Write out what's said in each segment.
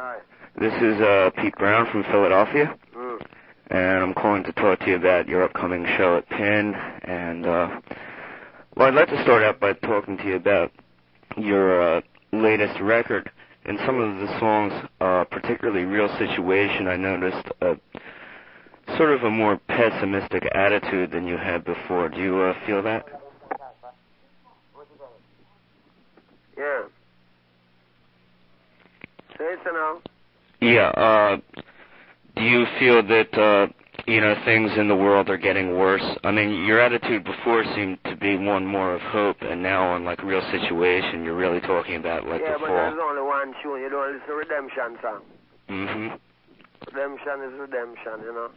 Hi. This is uh, Pete Brown from Philadelphia, Mm. and I'm calling to talk to you about your upcoming show at Penn. And uh, well, I'd like to start out by talking to you about your uh, latest record. In some of the songs, uh, particularly "Real Situation," I noticed a sort of a more pessimistic attitude than you had before. Do you uh, feel that? Yeah. Say it. Yeah. Uh, do you feel that uh, you know things in the world are getting worse? I mean, your attitude before seemed to be one more of hope, and now on like a real situation, you're really talking about like yeah, the but there's only one tune. You don't listen to Redemption song. hmm Redemption is redemption, you know.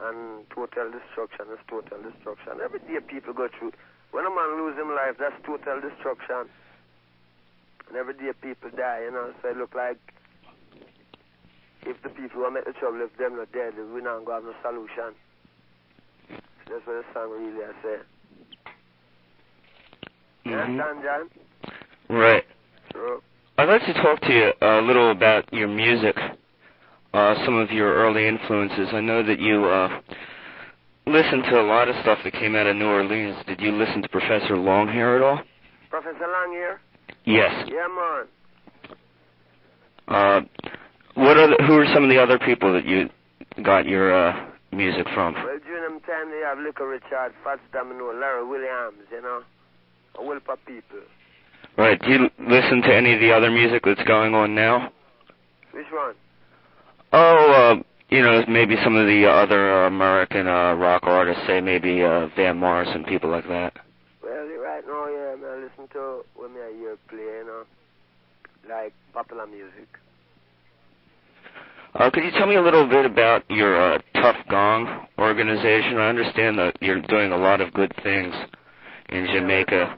And total destruction is total destruction. Every day people go through. When a man lose his life, that's total destruction. And every day people die, you know. So it look like if the people who make the trouble, if them not dead, we not gonna have no solution. That's what the song really I say. You hmm understand, John? Right. True. I'd like to talk to you a little about your music, uh, some of your early influences. I know that you uh, listened to a lot of stuff that came out of New Orleans. Did you listen to Professor Longhair at all? Professor Longhair? Yes. Yeah, man. Uh, what are the, who are some of the other people that you got your uh, music from? Well, during them time, they have Little Richard, Fats Domino, Larry Williams, you know, a whole of people. Right. Do you listen to any of the other music that's going on now? Which one? Oh, uh, you know, maybe some of the other uh, American uh, rock artists, say maybe uh, Van Morrison, people like that. Well, right now, yeah, I listen to when I hear play, you know, like popular music. Uh, could you tell me a little bit about your uh, Tuff Gong organization? I understand that you're doing a lot of good things in Jamaica.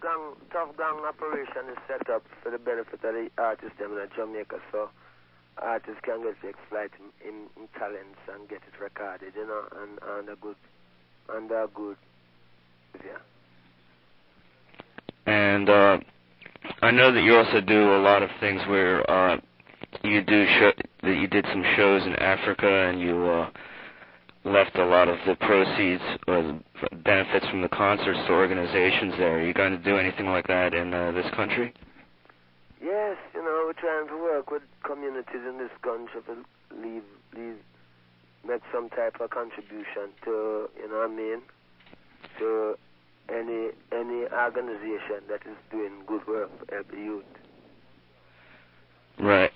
tough, gang operation is set up for the benefit of the artists in Jamaica, so artists can get to exploit in, in, in talents and get it recorded, you know, and and a good, and a good, yeah. And uh, I know that you also do a lot of things where uh, you do show, that you did some shows in Africa and you uh, left a lot of the proceeds or the benefits from the concerts to organizations there. Are you going to do anything like that in uh, this country? Yes, you know, we're trying to work with communities in this country to leave, leave, make some type of contribution to, you know what I mean, to any any organization that is doing good work for the youth. Right.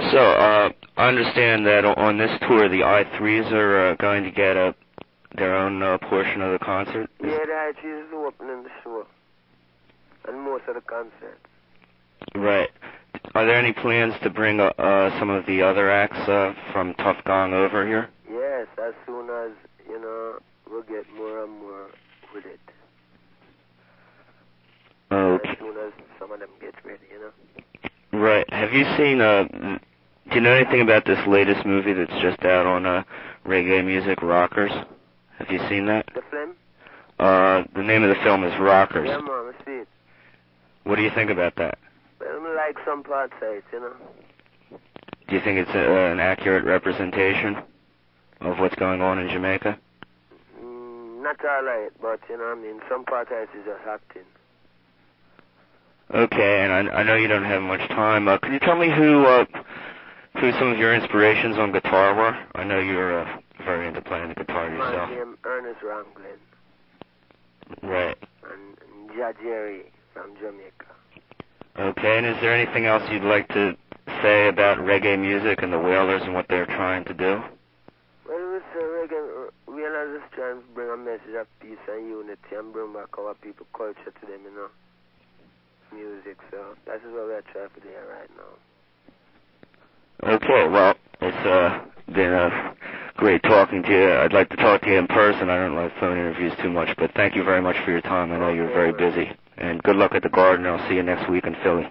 Also, uh, I understand that on this tour, the I-Threes are uh, going to get a their own uh, portion of the concert. Yeah, the IT is opening the show, and most of the concerts. Right. Are there any plans to bring uh, uh, some of the other acts uh, from Tuff Gong over here? Yes, as soon as you know we'll get more and more with it. Okay. As soon as some of them get ready, you know. Right. Have you seen? Uh, do you know anything about this latest movie that's just out on uh, reggae music, Rockers? Have you seen that? The film? Uh, the name of the film is Rockers. Yeah, man, I see it. What do you think about that? I like some parts of it, you know. Do you think it's uh, an accurate representation of what's going on in Jamaica? Mm, not all right, but you know I mean. Some part of it is just acting. Okay, and I, I know you don't have much time. Uh, could you tell me who uh, who some of your inspirations on guitar were? I know you're uh, very into playing the guitar yourself. My name Ernest Ranglin Right. and, and Jah Jerry from Jamaica. Okay, and is there anything else you'd like to say about reggae music and the Wailers and what they're trying to do? Well, it's a reggae. We are trying to bring a message of peace and unity and bring back our people culture to them, you know. Music, so that is what we're trying to do right now. Okay, well, it's uh, been uh, great talking to you. I'd like to talk to you in person. I don't like phone interviews too much, but thank you very much for your time. I know you're very busy. And good luck at the garden. I'll see you next week in Philly.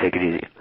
Take it easy.